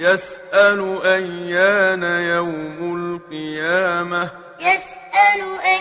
يسأل أيان يوم القيامة. يسأل أيان